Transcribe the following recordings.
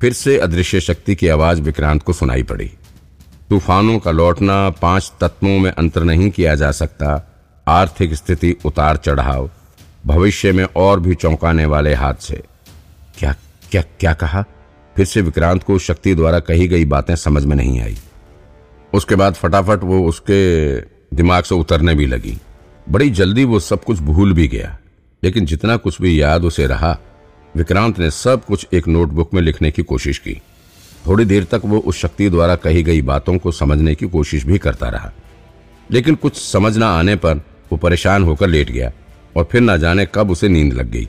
फिर से अदृश्य शक्ति की आवाज़ विक्रांत को सुनाई पड़ी। तूफानों का लौटना पाँच तत्वों में अंतर नहीं किया जा सकता। आर्थिक स्थिति उतार चढ़ाव। भविष्य में और भी चौंकाने वाले हादसे। क्या क्या क्या कहा? फिर से विक्रांत को शक्ति द्वारा कही गई बातें समझ में नहीं आई। उसके बाद फटाफट वो उसके दिमाग से उतरने भी लगी। बड़ी जल्दी वो सब कुछ भूल भी गया। लेकिन जितना कुछ भी याद उसे रहा विक्रांत ने सब कुछ एक नोटबुक में लिखने की कोशिश की। थोड़ी देर तक वो उस शक्ति द्वारा कही गई बातों को समझने की कोशिश भी करता रहा। लेकिन कुछ समझ ना आने पर वो परेशान होकर लेट गया और फिर ना जाने कब उसे नींद लग गई।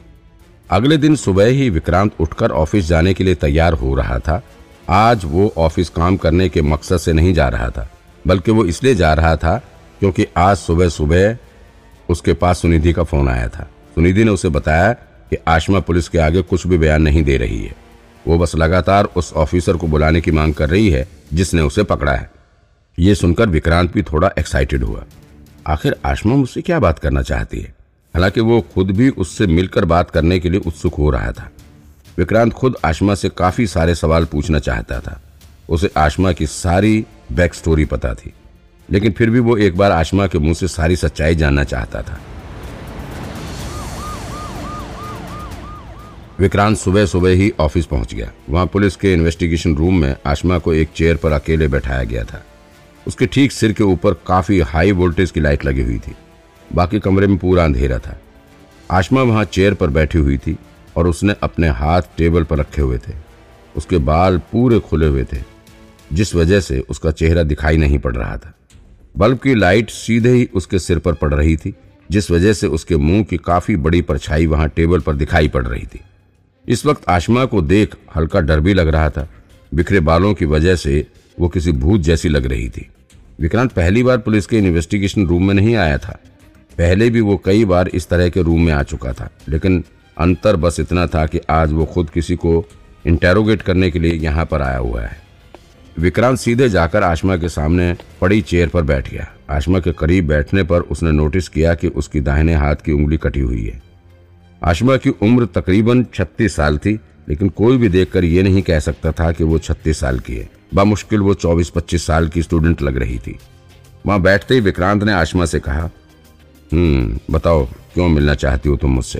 अगले दिन सुबह ही विक्रांत उठकर ऑफ़िस जाने के लिए तैयार हो रहा था। आज वो ऑफ़िस काम करने के मकसद से नहीं जा रहा था, बल्कि वो इसलिए जा रहा था क्योंकि आज सुबह सुबह उसके पास सुनिधि का फ़ोन आया था। सुनिधि ने उसे बताया कि आशमा पुलिस के आगे कुछ भी बयान नहीं दे रही है। वो बस लगातार उस ऑफिसर को बुलाने की मांग कर रही है, जिसने उसे पकड़ा है। ये सुनकर विक्रांत भी थोड़ा एक्साइटेड हुआ। आखिर आशमा मुझसे क्या बात करना चाहती है? हालाँकि वो खुद भी उससे मिलकर बात करने के लिए उत्सुक हो रहा था। विक्रांत खुद आशमा से काफ़ी सारे सवाल पूछना चाहता था। उसे आशमा की सारी बैक स्टोरी पता थी। लेकिन फिर भी वो एक बार आशमा के मुँह से सारी सच्चाई जानना चाहता था। विक्रांत सुबह सुबह ही ऑफ़िस पहुँच गया। वहाँ पुलिस के इन्वेस्टिगेशन रूम में आशमा को एक चेयर पर अकेले बैठाया गया था। उसके ठीक सिर के ऊपर काफ़ी हाई वोल्टेज की लाइट लगी हुई थी। बाकी कमरे में पूरा अंधेरा था। आशमा वहाँ चेयर पर बैठी हुई थी और उसने अपने हाथ टेबल पर रखे हुए थे। उसके बाल पूरे खुले हुए थे, जिस वजह से उसका चेहरा दिखाई नहीं पड़ रहा था। बल्ब की लाइट सीधे ही उसके सिर पर पड़ रही थी, जिस वजह से उसके मुँह की काफ़ी बड़ी परछाई वहाँ टेबल पर दिखाई पड़ रही थी। इस वक्त आशमा को देख हल्का डर भी लग रहा था। बिखरे बालों की वजह से वो किसी भूत जैसी लग रही थी। विक्रांत पहली बार पुलिस के इन्वेस्टिगेशन रूम में नहीं आया था। पहले भी वो कई बार इस तरह के रूम में आ चुका था, लेकिन अंतर बस इतना था कि आज वो खुद किसी को इंटेरोगेट करने के लिए यहाँ पर आया हुआ है। विक्रांत सीधे जाकर आशमा के सामने पड़ी चेयर पर बैठ गया। आशमा के करीब बैठने पर उसने नोटिस किया कि उसकी दाहिने हाथ की उंगली कटी हुई है। आशमा की उम्र तकरीबन 36 साल थी, लेकिन कोई भी देखकर ये नहीं कह सकता था कि वो 36 साल की है। बामुश्किल वो 24-25 साल की स्टूडेंट लग रही थी। वहाँ बैठते ही विक्रांत ने आशमा से कहा हम्म बताओ, क्यों मिलना चाहती हो तुम मुझसे?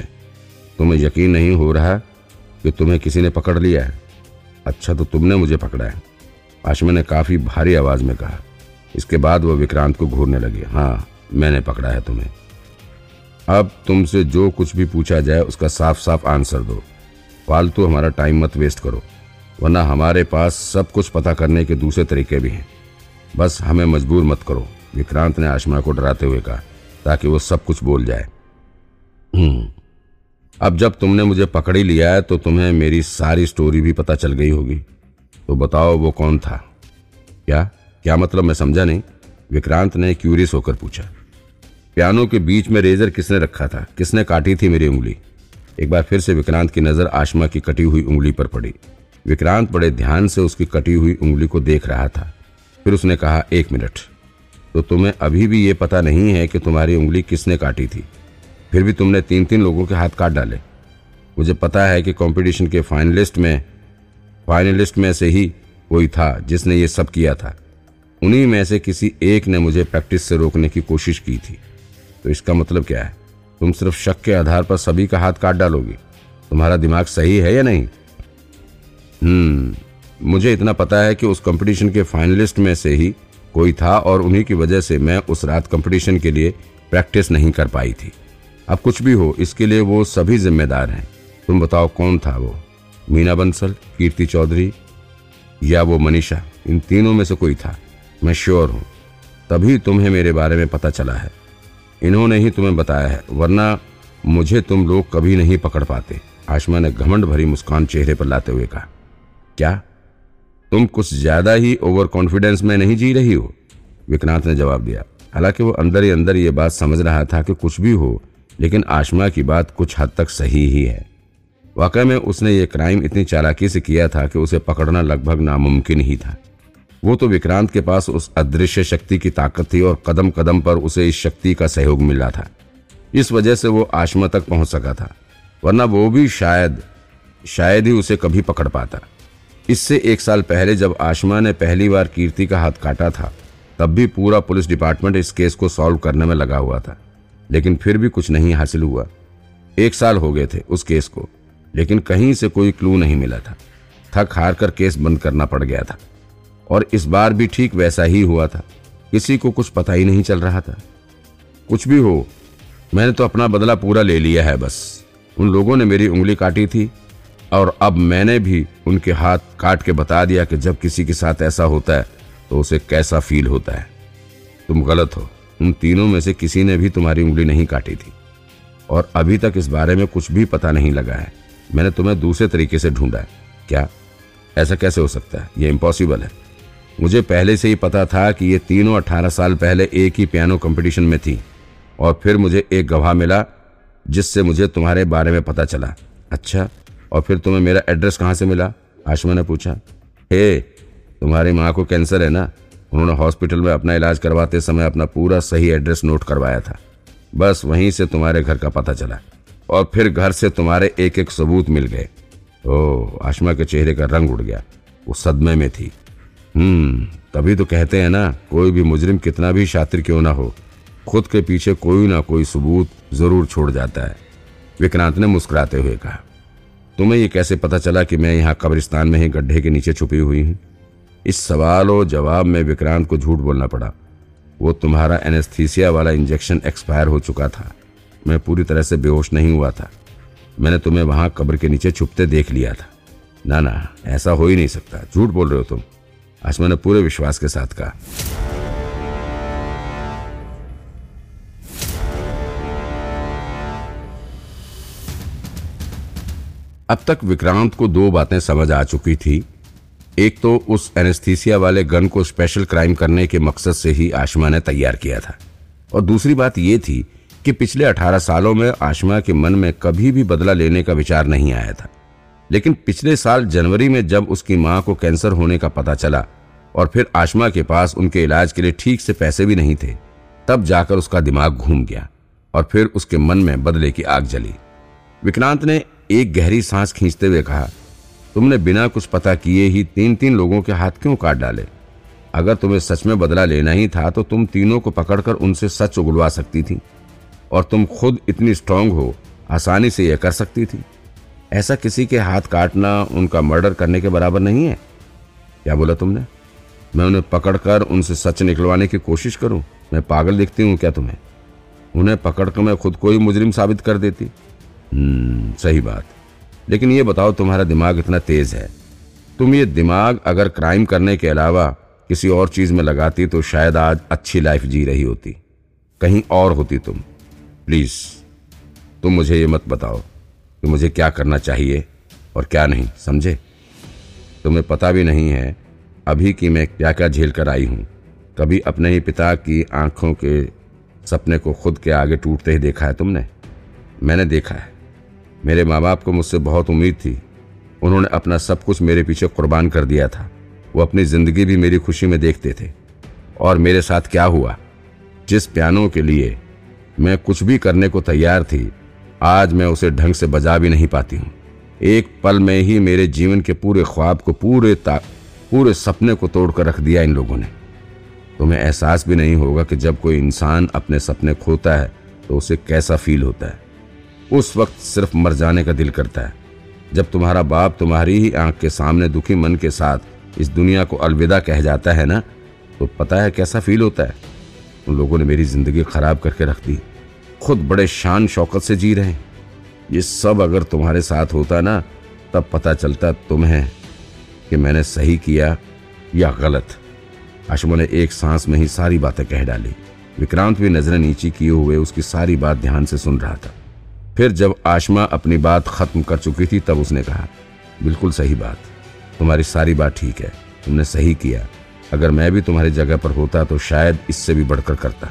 तुम्हें यकीन नहीं हो रहा कि तुम्हें किसी ने पकड़ लिया है। अच्छा तो तुमने मुझे पकड़ा है। आशमा ने काफ़ी भारी आवाज़ में कहा। इसके बाद वो विक्रांत को घूरने लगी हाँ मैंने पकड़ा है तुम्हें। अब तुमसे जो कुछ भी पूछा जाए उसका साफ़ साफ़ आंसर दो। फालतू हमारा टाइम मत वेस्ट करो वरना हमारे पास सब कुछ पता करने के दूसरे तरीके भी हैं। बस हमें मजबूर मत करो विक्रांत ने आशमा को डराते हुए कहा ताकि वो सब कुछ बोल जाए। हम्म, अब जब तुमने मुझे पकड़ ही लिया है तो तुम्हें मेरी सारी स्टोरी भी पता चल गई होगी। तो बताओ वो कौन था? क्या? क्या मतलब मैं समझा नहीं? विक्रांत ने क्यूरियस होकर पूछा। पियानो के बीच में रेजर किसने रखा था? किसने काटी थी मेरी उंगली? एक बार फिर से विक्रांत की नज़र आशमा की कटी हुई उंगली पर पड़ी। विक्रांत बड़े ध्यान से उसकी कटी हुई उंगली को देख रहा था। फिर उसने कहा, एक मिनट। तो तुम्हें अभी भी ये पता नहीं है कि तुम्हारी उंगली किसने काटी थी? फिर भी तुमने तीन तीन लोगों के हाथ काट डाले। मुझे पता है कि कंपटीशन के फाइनलिस्ट में फाइनलिस्ट में से ही कोई था जिसने ये सब किया था। उन्हीं में से किसी एक ने मुझे प्रैक्टिस से रोकने की कोशिश की थी। तो इसका मतलब क्या है? तुम सिर्फ़ शक के आधार पर सभी का हाथ काट डालोगी। तुम्हारा दिमाग सही है या नहीं? हम्म मुझे इतना पता है कि उस कंपटीशन के फाइनलिस्ट में से ही कोई था और उन्हीं की वजह से मैं उस रात कंपटीशन के लिए प्रैक्टिस नहीं कर पाई थी। अब कुछ भी हो, इसके लिए वो सभी जिम्मेदार हैं। तुम बताओ कौन था वो? मीना बंसल, कीर्ति चौधरी या वो मनीषा? इन तीनों में से कोई था। मैं श्योर हूँ। तभी तुम्हें मेरे बारे में पता चला है। इन्होंने ही तुम्हें बताया है, वरना मुझे तुम लोग कभी नहीं पकड़ पाते। आशमा ने घमंड भरी मुस्कान चेहरे पर लाते हुए कहा, क्या? तुम कुछ ज़्यादा ही ओवर कॉन्फिडेंस में नहीं जी रही हो? विक्रांत ने जवाब दिया, हालाँकि वो अंदर ही अंदर ये बात समझ रहा था कि कुछ भी हो, लेकिन आशमा की बात कुछ हद तक सही ही है। वाकई में उसने ये क्राइम इतनी चालाकी से किया था कि उसे पकड़ना लगभग नामुमकिन ही था। वो तो विक्रांत के पास उस अदृश्य शक्ति की ताकत थी और कदम कदम पर उसे इस शक्ति का सहयोग मिला था। इस वजह से वो आशमा तक पहुँच सका था, वरना वो भी शायद शायद ही उसे कभी पकड़ पाता। इससे एक साल पहले जब आशमा ने पहली बार कीर्ति का हाथ काटा था, तब भी पूरा पुलिस डिपार्टमेंट इस केस को सॉल्व करने में लगा हुआ था, लेकिन फिर भी कुछ नहीं हासिल हुआ। एक साल हो गए थे उस केस को, लेकिन कहीं से कोई क्लू नहीं मिला था। थक हार कर केस बंद करना पड़ गया था। और इस बार भी ठीक वैसा ही हुआ था। किसी को कुछ पता ही नहीं चल रहा था। कुछ भी हो, मैंने तो अपना बदला पूरा ले लिया है बस। उन लोगों ने मेरी उंगली काटी थी और अब मैंने भी उनके हाथ काट के बता दिया कि जब किसी के साथ ऐसा होता है तो उसे कैसा फील होता है। तुम गलत हो। उन तीनों में से किसी ने भी तुम्हारी उंगली नहीं काटी थी। और अभी तक इस बारे में कुछ भी पता नहीं लगा है। मैंने तुम्हें दूसरे तरीके से ढूंढा है। क्या? ऐसा कैसे हो सकता है? ये इम्पॉसिबल है। मुझे पहले से ही पता था कि ये तीनों अठारह साल पहले एक ही पियानो कंपटीशन में थी। और फिर मुझे एक गवाह मिला, जिससे मुझे तुम्हारे बारे में पता चला। अच्छा और फिर तुम्हें मेरा एड्रेस कहाँ से मिला? आशमा ने पूछा। हे, तुम्हारी माँ को कैंसर है ना? उन्होंने हॉस्पिटल में अपना इलाज करवाते समय अपना पूरा सही एड्रेस नोट करवाया था। बस वहीं से तुम्हारे घर का पता चला। और फिर घर से तुम्हारे एक एक सबूत मिल गए। ओ आशमा के चेहरे का रंग उड़ गया। वो सदमे में थी। हम्म तभी तो कहते हैं ना, कोई भी मुजरिम कितना भी शातिर क्यों ना हो। खुद के पीछे कोई ना कोई सबूत ज़रूर छोड़ जाता है। विक्रांत ने मुस्कुराते हुए कहा, तुम्हें ये कैसे पता चला कि मैं यहाँ कब्रिस्तान में ही गड्ढे के नीचे छुपी हुई हूँ? इस सवाल और जवाब में विक्रांत को झूठ बोलना पड़ा। वो तुम्हारा एनेस्थीसिया वाला इंजेक्शन एक्सपायर हो चुका था। मैं पूरी तरह से बेहोश नहीं हुआ था। मैंने तुम्हें वहाँ कब्र के नीचे छुपते देख लिया था। ना ना, ऐसा हो ही नहीं सकता। झूठ बोल रहे हो तुम। आसमा ने पूरे विश्वास के साथ कहा। अब तक विक्रांत को दो बातें समझ आ चुकी थी। एक तो उस एनेस्थीसिया वाले गन को स्पेशल क्राइम करने के मकसद से ही आशमा ने तैयार किया था। और दूसरी बात यह थी कि पिछले अठारह सालों में आशमा के मन में कभी भी बदला लेने का विचार नहीं आया था। लेकिन पिछले साल जनवरी में जब उसकी माँ को कैंसर होने का पता चला और फिर आशमा के पास उनके इलाज के लिए ठीक से पैसे भी नहीं थे, तब जाकर उसका दिमाग घूम गया और फिर उसके मन में बदले की आग जली। विक्रांत ने एक गहरी सांस खींचते हुए कहा, तुमने बिना कुछ पता किए ही तीन तीन लोगों के हाथ क्यों काट डाले? अगर तुम्हें सच में बदला लेना ही था तो तुम तीनों को पकड़कर उनसे सच उगलवा सकती थी और तुम खुद इतनी स्ट्रांग हो, आसानी से यह कर सकती थी। ऐसा किसी के हाथ काटना उनका मर्डर करने के बराबर नहीं है। क्या बोला तुमने? मैं उन्हें पकड़कर उनसे सच निकलवाने की कोशिश करूँ? मैं पागल दिखती हूँ क्या तुम्हें? उन्हें पकड़कर मैं खुद को ही मुजरिम साबित कर देती। हम्म सही बात। लेकिन ये बताओ, तुम्हारा दिमाग इतना तेज है। तुम ये दिमाग अगर क्राइम करने के अलावा किसी और चीज़ में लगाती तो शायद आज अच्छी लाइफ जी रही होती। कहीं और होती तुम। प्लीज़, तुम मुझे ये मत बताओ। मुझे क्या करना चाहिए और क्या नहीं, समझे? तुम्हें पता भी नहीं है, अभी कि मैं क्या क्या झेल कर आई हूँ। कभी अपने ही पिता की आँखों के सपने को खुद के आगे टूटते ही देखा है तुमने? मैंने देखा है। मेरे माँ बाप को मुझसे बहुत उम्मीद थी। उन्होंने अपना सब कुछ मेरे पीछे कुर्बान कर दिया था। वो अपनी ज़िंदगी भी मेरी खुशी में देखते थे। और मेरे साथ क्या हुआ? जिस पियानो के लिए मैं कुछ भी करने को तैयार थी आज मैं उसे ढंग से बजा भी नहीं पाती हूँ। एक पल में ही मेरे जीवन के पूरे ख्वाब को पूरे पूरे सपने को तोड़कर रख दिया इन लोगों ने। तुम्हें एहसास भी नहीं होगा कि जब कोई इंसान अपने सपने खोता है तो उसे कैसा फील होता है। उस वक्त सिर्फ़ मर जाने का दिल करता है। जब तुम्हारा बाप तुम्हारी ही आँख के सामने दुखी मन के साथ इस दुनिया को अलविदा कह जाता है ना तो पता है कैसा फील होता है। उन लोगों ने मेरी ज़िंदगी खराब करके रख दी। खुद बड़े शान शौकत से जी रहे ये सब अगर तुम्हारे साथ होता ना, तब पता चलता तुम्हें कि मैंने सही किया या गलत। आशमा ने एक सांस में ही सारी बातें कह डाली। विक्रांत भी नज़रें नीची किए हुए उसकी सारी बात ध्यान से सुन रहा था। फिर जब आशमा अपनी बात खत्म कर चुकी थी, तब उसने कहा, बिल्कुल सही बात। तुम्हारी सारी बात ठीक है। तुमने सही किया। अगर मैं भी तुम्हारी जगह पर होता तो शायद इससे भी बढ़कर करता।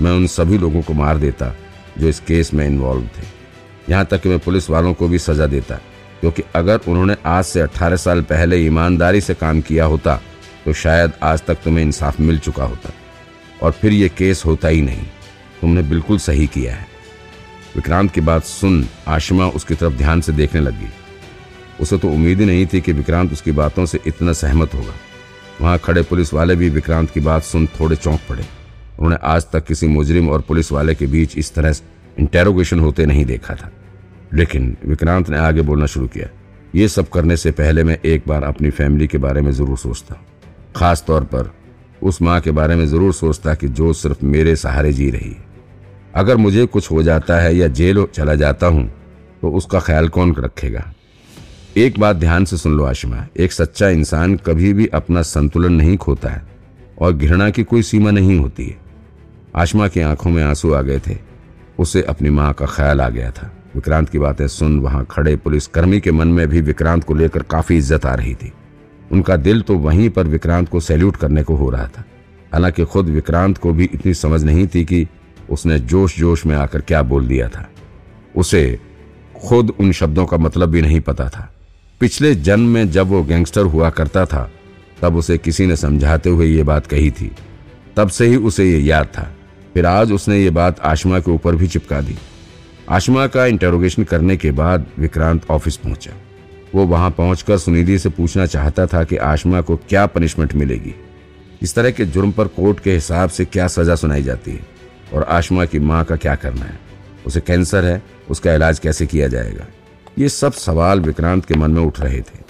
मैं उन सभी लोगों को मार देता, जो इस केस में इन्वॉल्व थे। यहाँ तक कि मैं पुलिस वालों को भी सजा देता, क्योंकि अगर उन्होंने आज से 18 साल पहले ईमानदारी से काम किया होता तो शायद आज तक तुम्हें इंसाफ मिल चुका होता। और फिर ये केस होता ही नहीं। तुमने बिल्कुल सही किया है। विक्रांत की बात सुन आशिमा उसकी तरफ़ ध्यान से देखने लगी। उसे तो उम्मीद ही नहीं थी कि विक्रांत उसकी बातों से इतना सहमत होगा। वहाँ खड़े पुलिस वाले भी विक्रांत की बात सुन थोड़े चौंक पड़े। उन्होंने आज तक किसी मुजरिम और पुलिस वाले के बीच इस तरह इंटेरोगेशन होते नहीं देखा था। लेकिन विक्रांत ने आगे बोलना शुरू किया। ये सब करने से पहले मैं एक बार अपनी फैमिली के बारे में ज़रूर सोचता खास तौर पर उस माँ के बारे में ज़रूर सोचता कि जो सिर्फ़ मेरे सहारे जी रही है। अगर मुझे कुछ हो जाता है या जेल चला जाता हूँ तो उसका ख्याल कौन रखेगा? एक बात ध्यान से सुन लो आशमा। एक सच्चा इंसान कभी भी अपना संतुलन नहीं खोता है और घृणा की कोई सीमा नहीं होती है। आशमा की आँखों में आँसू आ गए थे। उसे अपनी माँ का ख्याल आ गया था। विक्रांत की बातें सुन वहाँ खड़े पुलिसकर्मी के मन में भी विक्रांत को लेकर काफ़ी इज़्ज़त आ रही थी। उनका दिल तो वहीं पर विक्रांत को सैल्यूट करने को हो रहा था। हालाँकि खुद विक्रांत को भी इतनी समझ नहीं थी कि उसने जोश जोश में आकर क्या बोल दिया था। उसे खुद उन शब्दों का मतलब भी नहीं पता था। पिछले जन्म में जब वो गैंगस्टर हुआ करता था, तब उसे किसी ने समझाते हुए ये बात कही थी। तब से ही उसे ये याद था। फिर आज उसने ये बात आशमा के ऊपर भी चिपका दी। आशमा का इंटेरोगेशन करने के बाद विक्रांत ऑफ़िस पहुँचा। वो वहाँ पहुंचकर सुनिधि से पूछना चाहता था कि आशमा को क्या पनिशमेंट मिलेगी। इस तरह के जुर्म पर कोर्ट के हिसाब से क्या सजा सुनाई जाती है और आशमा की माँ का क्या करना है? उसे कैंसर है, उसका इलाज कैसे किया जाएगा? ये सब सवाल विक्रांत के मन में उठ रहे थे।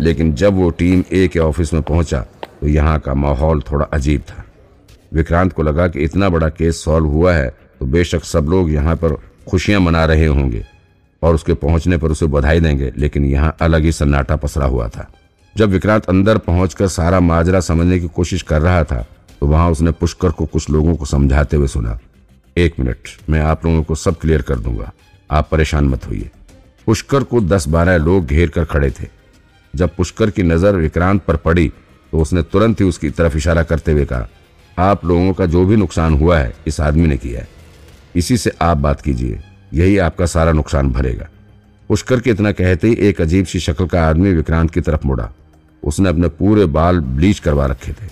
लेकिन जब वो टीम ए के ऑफ़िस में पहुँचा तो यहाँ का माहौल थोड़ा अजीब था। विक्रांत को लगा कि इतना बड़ा केस सॉल्व हुआ है तो बेशक सब लोग यहाँ पर खुशियाँ मना रहे होंगे और उसके पहुँचने पर उसे बधाई देंगे, लेकिन यहाँ अलग ही सन्नाटा पसरा हुआ था। जब विक्रांत अंदर पहुंचकर सारा माजरा समझने की कोशिश कर रहा था तो वहाँ उसने पुष्कर को कुछ लोगों को समझाते हुए सुना। एक मिनट, मैं आप लोगों को सब क्लियर कर दूँगा। आप परेशान मत होइए। पुष्कर को दस बारह लोग घेर कर खड़े थे। जब पुष्कर की नज़र विक्रांत पर पड़ी तो उसने तुरंत ही उसकी तरफ़ इशारा करते हुए कहा आप लोगों का जो भी नुकसान हुआ है, इस आदमी ने किया है। इसी से आप बात कीजिए। यही आपका सारा नुकसान भरेगा। पुष्कर के इतना कहते ही एक अजीब सी शक्ल का आदमी विक्रांत की तरफ़ मुड़ा। उसने अपने पूरे बाल ब्लीच करवा रखे थे।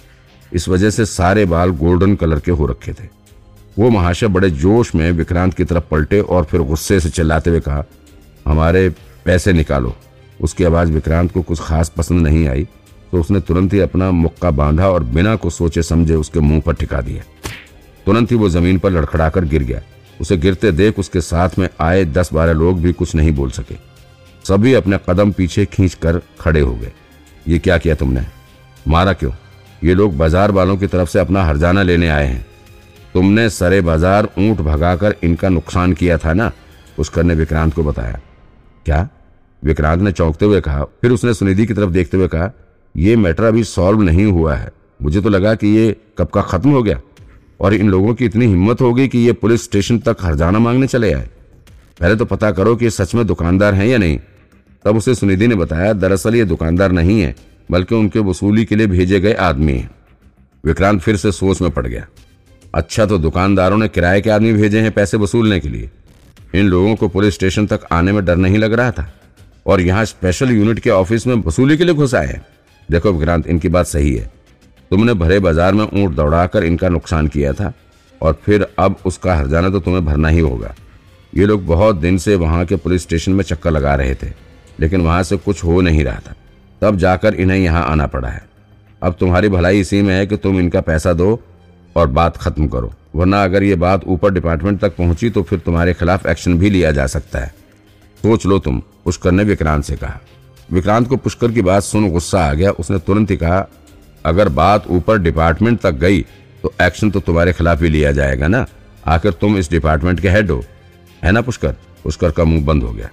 इस वजह से सारे बाल गोल्डन कलर के हो रखे थे। वो महाशय बड़े जोश में विक्रांत की तरफ़ पलटे और फिर गुस्से से चिल्लाते हुए कहा, हमारे पैसे निकालो। उसकी आवाज़ विक्रांत को कुछ खास पसंद नहीं आई। तो उसने तुरंत ही अपना मुक्का बांधा और बिना को सोचे समझे उसके मुँह पर टिका दिया। तुरंत ही वो ज़मीन पर लड़खड़ाकर गिर गया। उसे गिरते देख उसके साथ में आए दस बारह लोग भी कुछ नहीं बोल सके। सभी अपने कदम पीछे खींच कर खड़े हो गए। ये क्या किया तुमने? मारा क्यों? ये लोग बाज़ार वालों की तरफ़ से अपना हरजाना लेने आए हैं। तुमने सरे बाज़ार ऊँट भगाकर इनका नुकसान किया था ना? पुष्कर ने विक्रांत को बताया। क्या? विक्रांत ने चौंकते हुए कहा, फिर उसने सुनिधि की तरफ़ देखते हुए कहा यह मैटर अभी सॉल्व नहीं हुआ है। मुझे तो लगा कि ये कब का खत्म हो गया। और इन लोगों की इतनी हिम्मत हो गई कि ये पुलिस स्टेशन तक हरजाना मांगने चले आए। पहले तो पता करो कि ये सच में दुकानदार हैं या नहीं। तब उसे सुनिधि ने बताया, दरअसल ये दुकानदार नहीं है, बल्कि उनके वसूली के लिए भेजे गए आदमी हैं। विक्रांत फिर से सोच में पड़ गया। अच्छा तो दुकानदारों ने किराए के आदमी भेजे हैं पैसे वसूलने के लिए। इन लोगों को पुलिस स्टेशन तक आने में डर नहीं लग रहा था। और यहाँ स्पेशल यूनिट के ऑफ़िस में वसूली के लिए घुस आए हैं। देखो विक्रांत, इनकी बात सही है। तुमने भरे बाज़ार में ऊँट दौड़ाकर इनका नुकसान किया था, और फिर अब उसका हरजाना तो तुम्हें भरना ही होगा। ये लोग बहुत दिन से वहाँ के पुलिस स्टेशन में चक्कर लगा रहे थे, लेकिन वहाँ से कुछ हो नहीं रहा था। तब जाकर इन्हें यहाँ आना पड़ा है। अब तुम्हारी भलाई इसी में है कि तुम इनका पैसा दो और बात खत्म करो, वरना अगर ये बात ऊपर डिपार्टमेंट तक पहुँची तो फिर तुम्हारे खिलाफ एक्शन भी लिया जा सकता है। सोच लो तुम पुष्कर ने विक्रांत से कहा। विक्रांत को पुष्कर की बात सुन गुस्सा आ गया। उसने तुरंत ही कहा, अगर बात ऊपर डिपार्टमेंट तक गई तो एक्शन तो तुम्हारे खिलाफ ही लिया जाएगा ना? आखिर तुम इस डिपार्टमेंट के हेड हो, है ना पुष्कर? पुष्कर का मुँह बंद हो गया।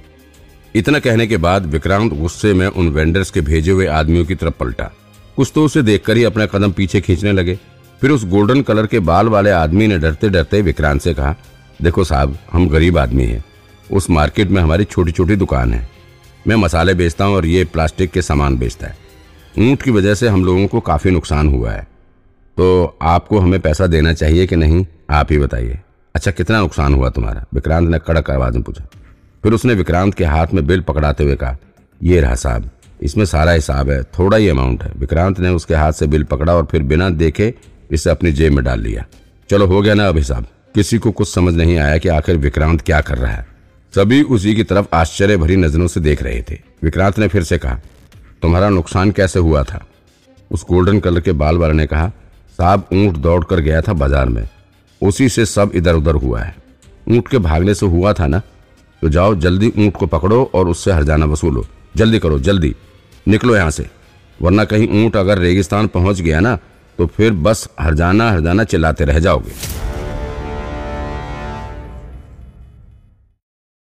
इतना कहने के बाद विक्रांत गुस्से में उन वेंडर्स के भेजे हुए आदमियों की तरफ़ पलटा। कुछ तो उसे देखकर ही अपना कदम पीछे खींचने लगे। फिर उस गोल्डन कलर के बाल वाले आदमी ने डरते डरते विक्रांत से कहा, देखो साहब, हम गरीब आदमी हैं। उस मार्केट में हमारी छोटी छोटी दुकान है। मैं मसाले बेचता हूँ और ये प्लास्टिक के सामान बेचता है। ऊँट की वजह से हम लोगों को काफ़ी नुकसान हुआ है। तो आपको हमें पैसा देना चाहिए कि नहीं, आप ही बताइए। अच्छा कितना नुकसान हुआ तुम्हारा? विक्रांत ने कड़क आवाज़ में पूछा। फिर उसने विक्रांत के हाथ में बिल पकड़ाते हुए कहा, ये रहा साहब, इसमें सारा हिसाब है, थोड़ा ही अमाउंट है। विक्रांत ने उसके हाथ से बिल पकड़ा और फिर बिना देखे इसे अपनी जेब में डाल लिया। चलो, हो गया ना अब हिसाब। किसी को कुछ समझ नहीं आया कि आखिर विक्रांत क्या कर रहा है। सभी उसी की तरफ़ आश्चर्य भरी नज़रों से देख रहे थे। विक्रांत ने फिर से कहा, तुम्हारा नुकसान कैसे हुआ था? उस गोल्डन कलर के बाल वाले ने कहा, साहब, ऊँट दौड़ कर गया था बाज़ार में। उसी से सब इधर उधर हुआ है। ऊँट के भागने से हुआ था ना? तो जाओ, जल्दी ऊँट को पकड़ो और उससे हरजाना वसूलो। जल्दी करो, जल्दी। निकलो यहाँ से। वरना कहीं ऊँट अगर रेगिस्तान पहुँच गया ना तो फिर बस हरजाना हरजाना चिल्लाते रह जाओगे।